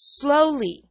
slowly.